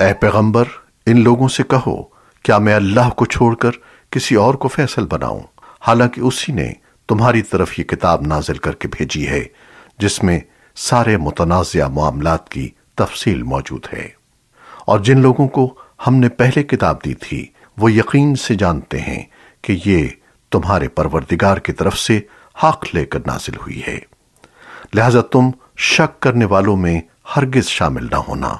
اے پیغمبر، ان لوگوں سے کہو، کیا میں اللہ کو چھوڑ کر کسی اور کو فیصل بناؤں؟ حالانکہ اسی نے تمہاری طرف یہ کتاب نازل کر کے بھیجی ہے، جس میں سارے متنازع معاملات کی تفصیل موجود ہے۔ اور جن لوگوں کو ہم نے پہلے کتاب دی تھی، وہ یقین سے جانتے ہیں کہ یہ تمہارے پروردگار کی طرف سے حق لے کر نازل ہوئی ہے۔ لہذا تم شک کرنے والوں میں ہرگز شامل نہ ہونا۔